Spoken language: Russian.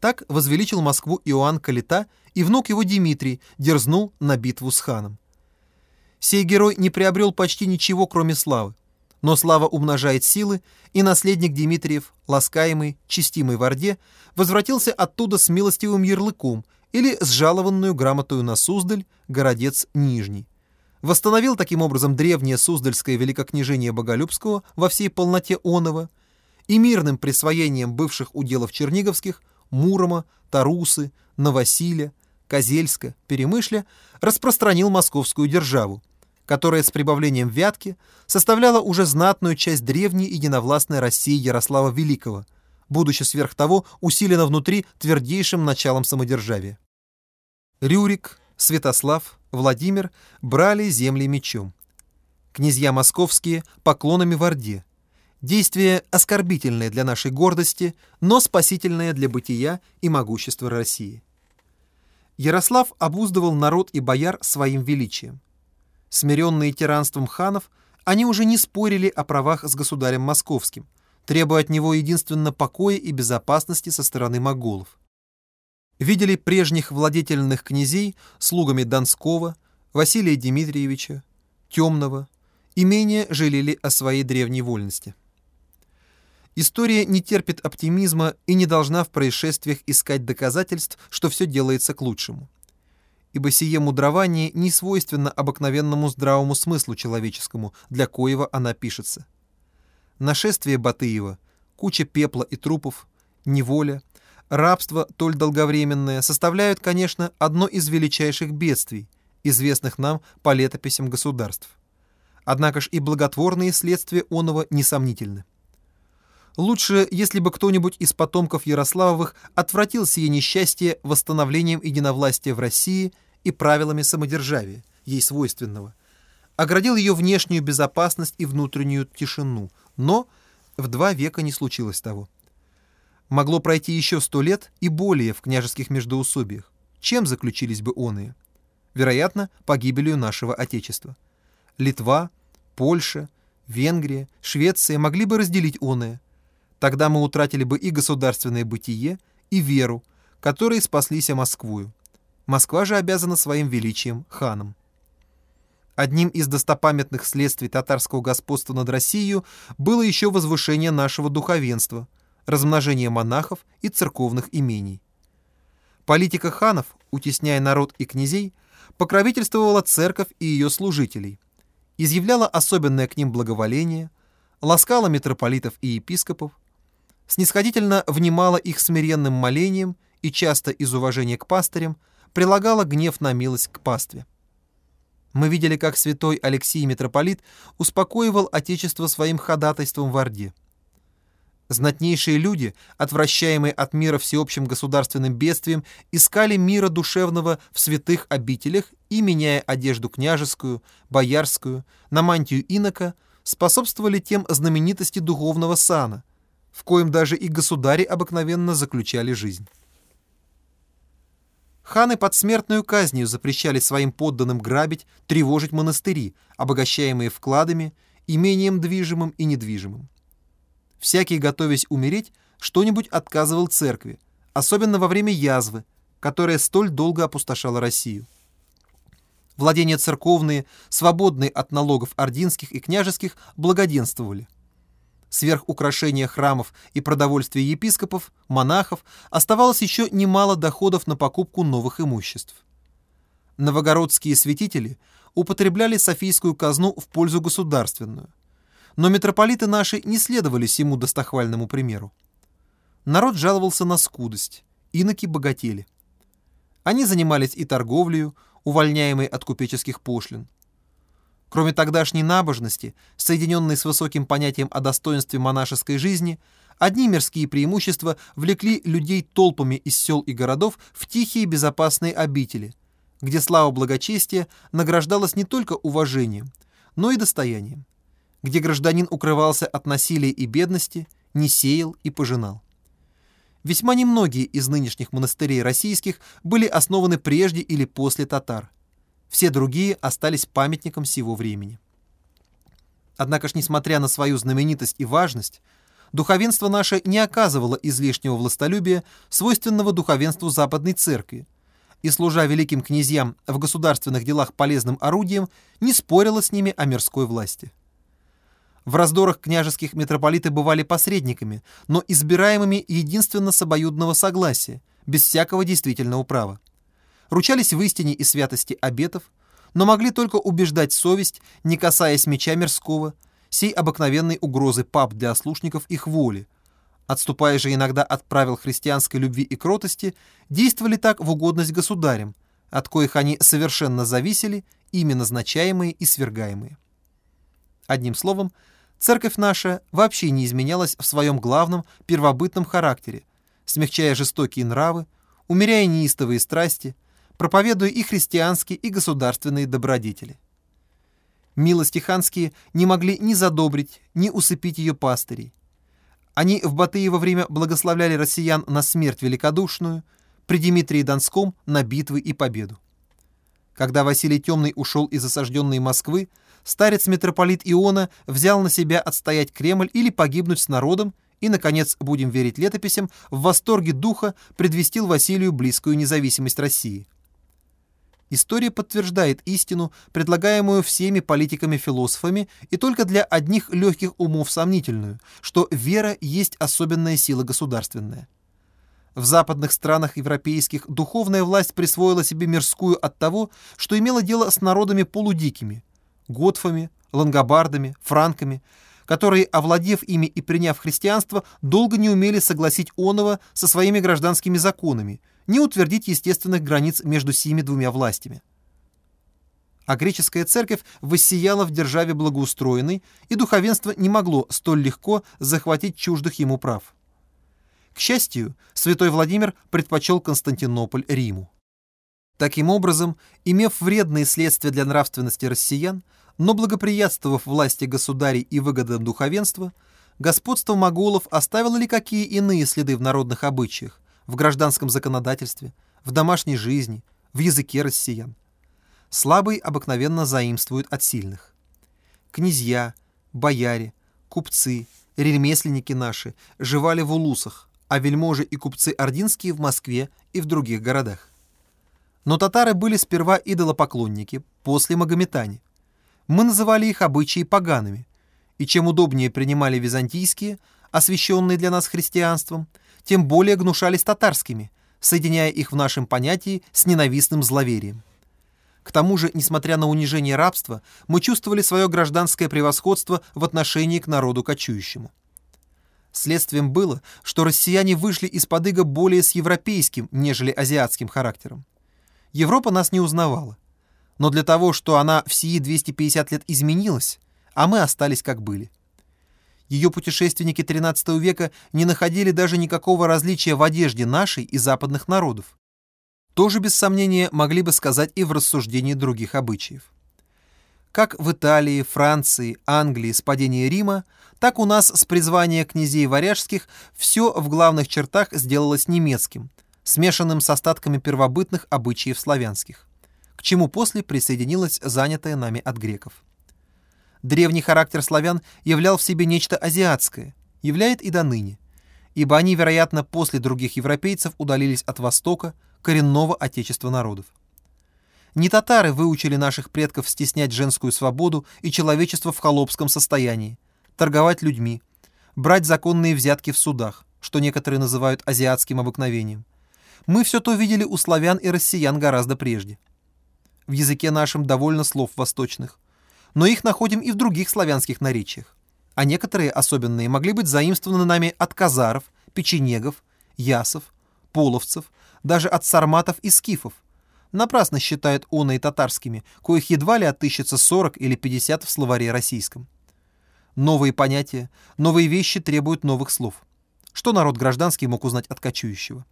Так возвеличил Москву Иоанн Калита, и внук его Дмитрий дерзнул на битву с ханом. Сей герой не приобрел почти ничего, кроме славы. Но слава умножает силы, и наследник Дмитриев, ласкаемый, чистимый в Орде, возвратился оттуда с милостивым ярлыком или с жалованную грамотою на Суздаль, городец Нижний. Восстановил таким образом древнее Суздальское великокняжение Боголюбского во всей полноте оного и мирным присвоением бывших уделов черниговских Мурома, Тарусы, Новосиля, Козельска, Перемышля распространил московскую державу, которая с прибавлением Вятки составляла уже знатную часть древней единовластной России Ярослава Великого, будучи сверх того усилена внутри твердейшим началом самодержавия. Рюрик, Святослав, Владимир брали земли мечом. Князья московские поклонами в Орде. Действие оскорбительное для нашей гордости, но спасительное для бытия и могущества России. Ярослав обуздывал народ и бояр своим величием. Смиренные тиранством ханов, они уже не спорили о правах с государем московским, требуя от него единственно покоя и безопасности со стороны моголов. Видели прежних владетельных князей слугами Донского, Василия Дмитриевича, Темного, и менее жалели о своей древней вольности. История не терпит оптимизма и не должна в происшествиях искать доказательств, что все делается к лучшему ибо сие мудрование не свойственно обыкновенному здравому смыслу человеческому, для коего она пишется. Нашествие Батыева, куча пепла и трупов, неволя, рабство, толь долговременное, составляют, конечно, одно из величайших бедствий, известных нам по летописям государств. Однако ж и благотворные следствия оного несомнительны. Лучше, если бы кто-нибудь из потомков Ярославовых отвратил сие несчастье восстановлением единовластия в России и правилами самодержавия, ей свойственного, оградил ее внешнюю безопасность и внутреннюю тишину, но в два века не случилось того. Могло пройти еще сто лет и более в княжеских междоусобиях. Чем заключились бы оные? Вероятно, погибелью нашего Отечества. Литва, Польша, Венгрия, Швеция могли бы разделить оное – Тогда мы утратили бы и государственное бытие, и веру, которые спаслись Москвую. Москва же обязана своим величием ханам. Одним из достопамятных следствий татарского господства над Россией было еще возвышение нашего духовенства, размножение монахов и церковных имений. Политика ханов, утесняя народ и князей, покровительствовала церковь и ее служителей, изъявляла особенное к ним благоволение, ласкала митрополитов и епископов, снисходительно внимала их смиренным молением и часто из уважения к пастырям прилагала гнев на милость к пастве. Мы видели, как святой Алексий митрополит успокоивал Отечество своим ходатайством в Орде. Знатнейшие люди, отвращаемые от мира всеобщим государственным бедствием, искали мира душевного в святых обителях и, меняя одежду княжескую, боярскую, на мантию инока, способствовали тем знаменитости духовного сана, в коем даже и государи обыкновенно заключали жизнь. Ханы под смертную казнью запрещали своим подданным грабить, тревожить монастыри, обогащаемые вкладами, имением движимым и недвижимым. Всякий, готовясь умереть, что-нибудь отказывал церкви, особенно во время язвы, которая столь долго опустошала Россию. Владения церковные, свободные от налогов ординских и княжеских, благоденствовали – сверх украшения храмов и продовольствия епископов, монахов, оставалось еще немало доходов на покупку новых имуществ. Новогородские святители употребляли Софийскую казну в пользу государственную, но митрополиты наши не следовали сему достохвальному примеру. Народ жаловался на скудость, иноки богатели. Они занимались и торговлею, увольняемой от купеческих пошлин, Кроме тогдашней набожности, соединенной с высоким понятием о достоинстве монашеской жизни, одни мирские преимущества влекли людей толпами из сел и городов в тихие безопасные обители, где слава благочестия награждалась не только уважением, но и достоянием, где гражданин укрывался от насилия и бедности, не сеял и пожинал. Весьма немногие из нынешних монастырей российских были основаны прежде или после татар – все другие остались памятником сего времени. Однако ж, несмотря на свою знаменитость и важность, духовенство наше не оказывало излишнего властолюбия, свойственного духовенству Западной Церкви, и, служа великим князьям в государственных делах полезным орудием, не спорило с ними о мирской власти. В раздорах княжеских митрополиты бывали посредниками, но избираемыми единственно с обоюдного согласия, без всякого действительного права. Ручались в истине и святости обетов, но могли только убеждать совесть, не касаясь меча мирского, сей обыкновенной угрозы пап для ослушников их воли, отступая же иногда от правил христианской любви и кротости, действовали так в угодность государям, от коих они совершенно зависели, ими назначаемые и свергаемые. Одним словом, церковь наша вообще не изменялась в своем главном первобытном характере, смягчая жестокие нравы, умеряя неистовые страсти, проповедуя и христианские, и государственные добродетели. Милости ханские не могли ни задобрить, ни усыпить ее пастырей. Они в Батые во время благословляли россиян на смерть великодушную, при Дмитрии Донском на битвы и победу. Когда Василий Темный ушел из осажденной Москвы, старец-митрополит Иона взял на себя отстоять Кремль или погибнуть с народом и, наконец, будем верить летописям, в восторге духа предвестил Василию близкую независимость России – История подтверждает истину, предлагаемую всеми политиками-философами, и только для одних легких умов сомнительную, что вера есть особенная сила государственная. В западных странах европейских духовная власть присвоила себе мирскую от того, что имела дело с народами полудикими – готфами, лангобардами, франками, которые, овладев ими и приняв христианство, долго не умели согласить оного со своими гражданскими законами – не утвердить естественных границ между сими двумя властями. А греческая церковь воссияла в державе благоустроенной, и духовенство не могло столь легко захватить чуждых ему прав. К счастью, святой Владимир предпочел Константинополь Риму. Таким образом, имев вредные следствия для нравственности россиян, но благоприятствовав власти государей и выгодам духовенства, господство моголов оставило ли какие иные следы в народных обычаях, в гражданском законодательстве, в домашней жизни, в языке россиян. Слабые обыкновенно заимствуют от сильных. Князья, бояре, купцы, ремесленники наши живали в улусах, а вельможи и купцы ординские в Москве и в других городах. Но татары были сперва идолопоклонники, после магометане. Мы называли их обычаи погаными, и чем удобнее принимали византийские, освященные для нас христианством, тем более гнушались татарскими, соединяя их в нашем понятии с ненавистным зловерием. К тому же, несмотря на унижение рабства, мы чувствовали свое гражданское превосходство в отношении к народу кочующему. Следствием было, что россияне вышли из-под ига более с европейским, нежели азиатским характером. Европа нас не узнавала. Но для того, что она в сии 250 лет изменилась, а мы остались как были – ее путешественники XIII века не находили даже никакого различия в одежде нашей и западных народов. Тоже, без сомнения, могли бы сказать и в рассуждении других обычаев. Как в Италии, Франции, Англии с падения Рима, так у нас с призвания князей варяжских все в главных чертах сделалось немецким, смешанным с остатками первобытных обычаев славянских, к чему после присоединилась занятая нами от греков. Древний характер славян являл в себе нечто азиатское, являет и до ныне, ибо они, вероятно, после других европейцев удалились от Востока, коренного отечества народов. Не татары выучили наших предков стеснять женскую свободу и человечество в холопском состоянии, торговать людьми, брать законные взятки в судах, что некоторые называют азиатским обыкновением. Мы все то видели у славян и россиян гораздо прежде. В языке нашем довольно слов восточных – но их находим и в других славянских наречиях. А некоторые особенные могли быть заимствованы нами от казаров, печенегов, ясов, половцев, даже от сарматов и скифов. Напрасно считают оны и татарскими, коих едва ли отыщется 40 или 50 в словаре российском. Новые понятия, новые вещи требуют новых слов. Что народ гражданский мог узнать от кочующего?